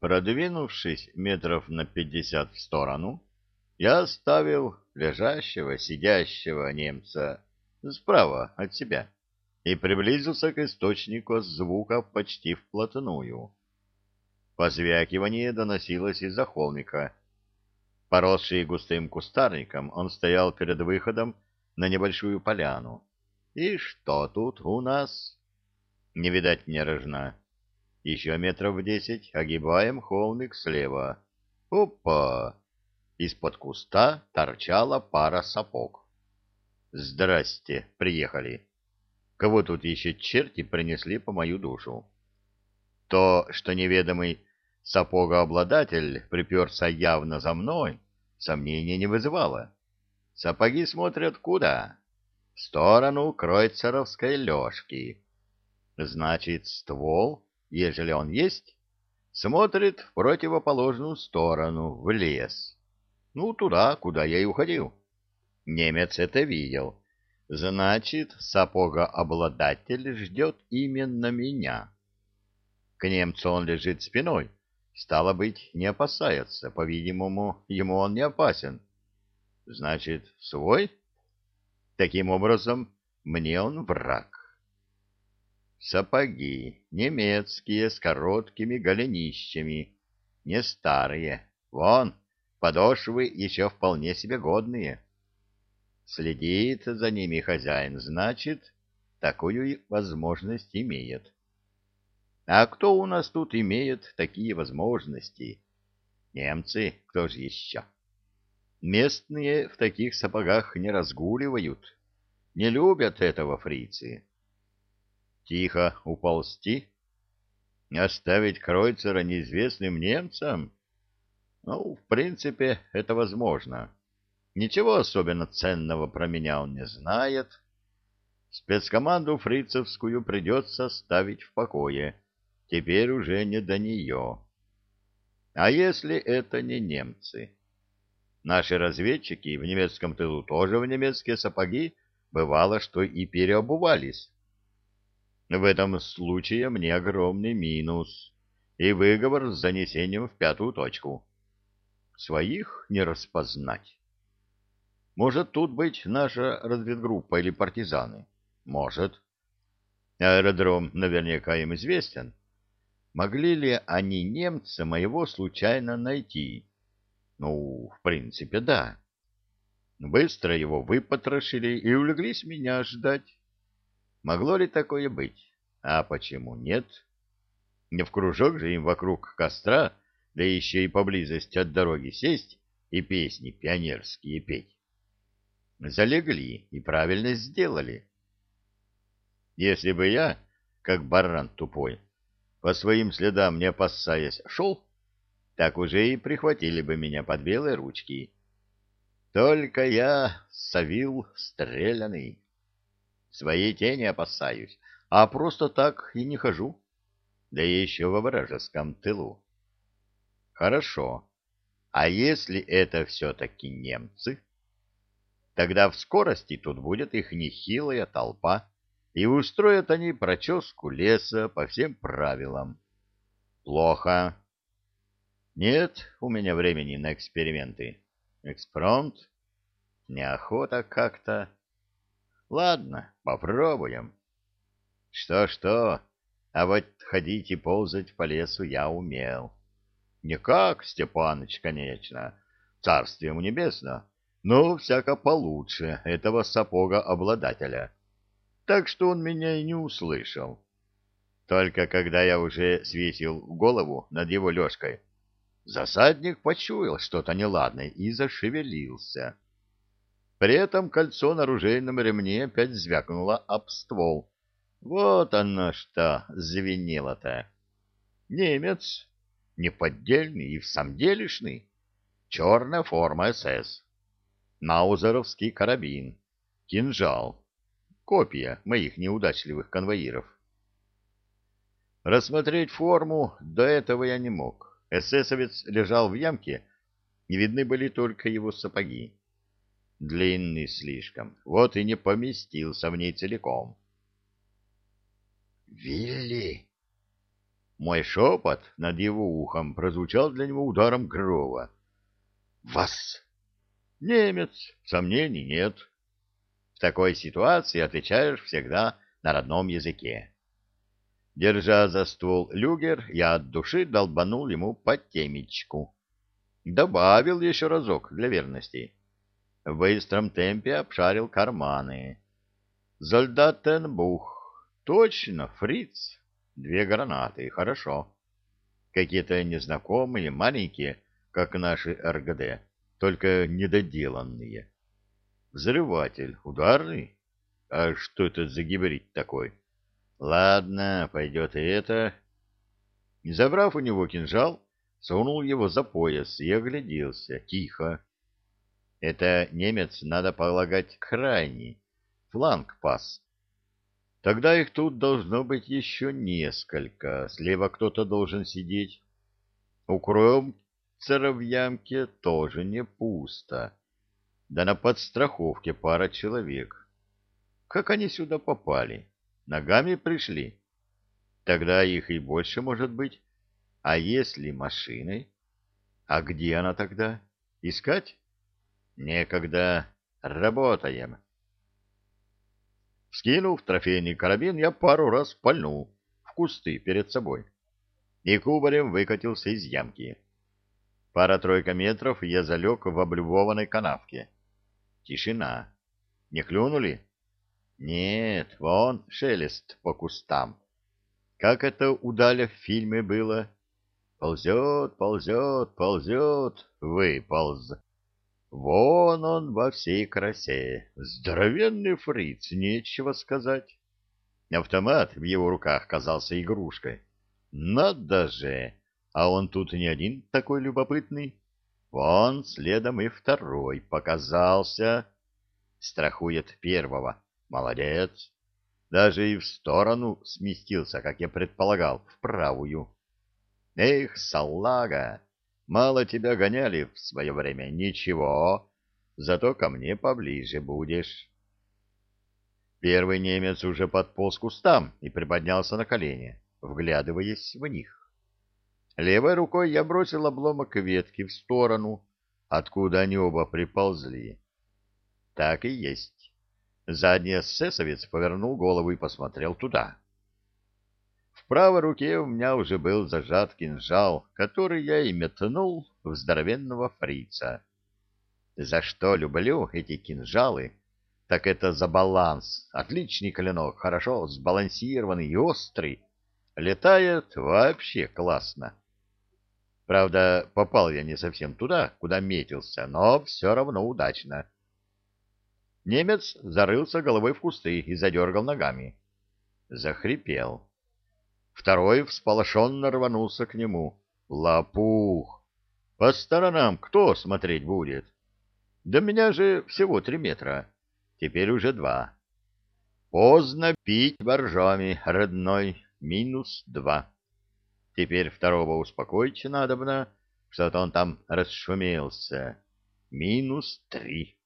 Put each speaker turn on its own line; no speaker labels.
Продвинувшись метров на пятьдесят в сторону, я оставил лежащего, сидящего немца справа от себя и приблизился к источнику звуков почти вплотную. Позвякивание доносилось из-за холмика. Поросший густым кустарником, он стоял перед выходом на небольшую поляну. И что тут у нас? Не видать мне рожна. Еще метров десять огибаем холмик слева. Опа! Из-под куста торчала пара сапог. Здрасте, приехали. Кого тут еще черти принесли по мою душу? То, что неведомый сапогообладатель приперся явно за мной, сомнений не вызывало. Сапоги смотрят куда? В сторону кройцеровской лёжки. Значит, ствол, ежели он есть, смотрит в противоположную сторону, в лес. Ну, туда, куда я и уходил. Немец это видел. Значит, сапогообладатель ждет именно меня. К немцу он лежит спиной, Стало быть, не опасается. По-видимому, ему он не опасен. Значит, свой? Таким образом, мне он враг. Сапоги немецкие с короткими голенищами, не старые. Вон, подошвы еще вполне себе годные. Следит за ними хозяин, значит, такую возможность имеет. А кто у нас тут имеет такие возможности? Немцы, кто же еще? Местные в таких сапогах не разгуливают. Не любят этого фрицы. Тихо уползти? Оставить Кройцера неизвестным немцам? Ну, в принципе, это возможно. Ничего особенно ценного про меня он не знает. Спецкоманду фрицевскую придется ставить в покое — теперь уже не до нее. А если это не немцы? Наши разведчики в немецком тылу тоже в немецкие сапоги бывало, что и переобувались. В этом случае мне огромный минус и выговор с занесением в пятую точку. Своих не распознать. Может тут быть наша разведгруппа или партизаны? Может. Аэродром наверняка им известен. Могли ли они немца моего случайно найти? Ну, в принципе, да. Быстро его выпотрошили и улеглись меня ждать. Могло ли такое быть? А почему нет? Не в кружок же им вокруг костра, да еще и поблизости от дороги сесть и песни пионерские петь. Залегли и правильно сделали. Если бы я, как баран тупой, по своим следам не опасаясь, шел, так уже и прихватили бы меня под белые ручки. Только я совил стреляный. Своей тени опасаюсь, а просто так и не хожу. Да еще во вражеском тылу. Хорошо. А если это все-таки немцы? Тогда в скорости тут будет их нехилая толпа и устроят они проческу леса по всем правилам. Плохо. Нет у меня времени на эксперименты. Экспромт? Неохота как-то. Ладно, попробуем. Что-что, а вот ходить и ползать по лесу я умел. Не как Степаныч, конечно, царствие ему небесно, но всяко получше этого сапога обладателя так что он меня и не услышал. Только когда я уже свесил голову над его лёжкой, засадник почуял что-то неладное и зашевелился. При этом кольцо на ружейном ремне опять звякнуло об ствол. Вот оно что звенело-то. Немец, неподдельный и всамделишный, черная форма СС, наузеровский карабин, кинжал, копия моих неудачливых конвоиров. Рассмотреть форму до этого я не мог. Эсэсовец лежал в ямке, не видны были только его сапоги. Длинный слишком, вот и не поместился в ней целиком. «Вилли!» Мой шепот над его ухом прозвучал для него ударом грова. «Вас!» «Немец, сомнений нет». В такой ситуации отвечаешь всегда на родном языке. Держа за ствол люгер, я от души долбанул ему по темечку. Добавил еще разок для верности. В быстром темпе обшарил карманы. Зольдатенбух. Точно, фриц. Две гранаты, хорошо. Какие-то незнакомые, маленькие, как наши РГД, только недоделанные. Взрыватель ударный? А что это за гибрид такой? Ладно, пойдет и это. Забрав у него кинжал, сунул его за пояс и огляделся. Тихо. Это немец, надо полагать, крайний. Фланг пас. Тогда их тут должно быть еще несколько. Слева кто-то должен сидеть. Укроем в ямке тоже не пусто. Да на подстраховке пара человек. Как они сюда попали? Ногами пришли? Тогда их и больше может быть. А если машиной? А где она тогда? Искать? Некогда. Работаем. Скинув трофейный карабин, я пару раз пальнул в кусты перед собой и кубарем выкатился из ямки. Пара-тройка метров я залег в облюбованной канавке. Тишина. Не клюнули? Нет, вон шелест по кустам. Как это у Даля в фильме было? Ползет, ползет, ползет, выполз. Вон он во всей красе. Здоровенный фриц, нечего сказать. Автомат в его руках казался игрушкой. Надо же! А он тут не один такой любопытный. Вон следом и второй показался. Страхует первого. Молодец. Даже и в сторону сместился, как я предполагал, в правую. Эх, салага! Мало тебя гоняли в свое время, ничего, зато ко мне поближе будешь. Первый немец уже подполз к кустам и приподнялся на колени, вглядываясь в них. Левой рукой я бросил обломок ветки в сторону, откуда они оба приползли. Так и есть. Задний эсэсовец повернул голову и посмотрел туда правой руке у меня уже был зажат кинжал, который я и метнул в здоровенного фрица. За что люблю эти кинжалы, так это за баланс. Отличный клинок, хорошо сбалансированный и острый. Летает вообще классно. Правда, попал я не совсем туда, куда метился, но все равно удачно. Немец зарылся головой в кусты и задергал ногами. Захрипел. Второй всполошенно рванулся к нему. Лопух! По сторонам кто смотреть будет? Да меня же всего три метра. Теперь уже два. Поздно пить боржоми, родной. Минус два. Теперь второго успокоить надобно, что-то он там расшумелся. Минус три.